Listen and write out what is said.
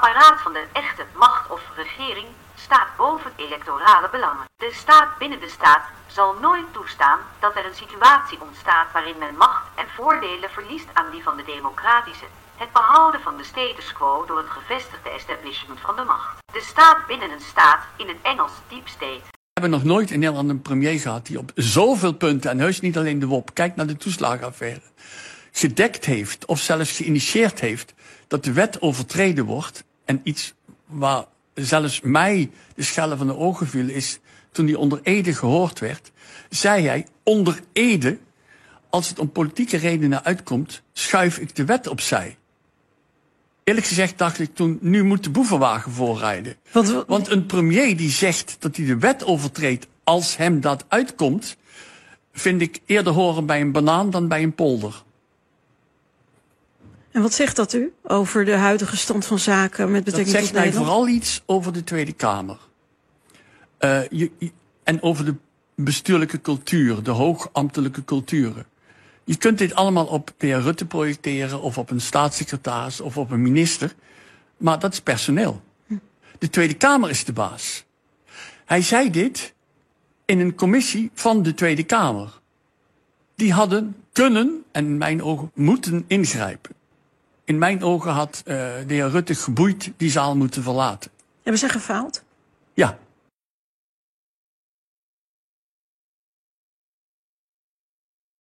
apparaat van de echte macht of regering staat boven electorale belangen. De staat binnen de staat zal nooit toestaan dat er een situatie ontstaat waarin men macht en voordelen verliest aan die van de democratische. Het behouden van de status quo door het gevestigde establishment van de macht. De staat binnen een staat, in het Engels deep state. We hebben nog nooit in Nederland een premier gehad die op zoveel punten, en heus niet alleen de WOP, kijk naar de toeslagenaffaire, gedekt heeft of zelfs geïnitieerd heeft dat de wet overtreden wordt. En iets waar zelfs mij de schellen van de ogen viel is toen hij onder Ede gehoord werd, zei hij onder Ede, als het om politieke redenen uitkomt, schuif ik de wet opzij. Eerlijk gezegd dacht ik toen, nu moet de boevenwagen voorrijden. Want, Want een premier die zegt dat hij de wet overtreedt als hem dat uitkomt, vind ik eerder horen bij een banaan dan bij een polder. En wat zegt dat u over de huidige stand van zaken met Dat betrekking zegt tot mij Nederland? vooral iets over de Tweede Kamer. Eh, je, je- en over de bestuurlijke cultuur, de hoogambtelijke culturen. Je kunt dit allemaal op de heer Rutte projecteren, of op een staatssecretaris, of op een minister. Maar dat is personeel. De Tweede Kamer is de baas. Hij zei dit in een commissie van de Tweede Kamer. Die hadden kunnen, en in mijn ogen moeten ingrijpen. In mijn ogen had eh, de heer Rutte geboeid die zaal moeten verlaten. Hebben ze gefaald? Ja,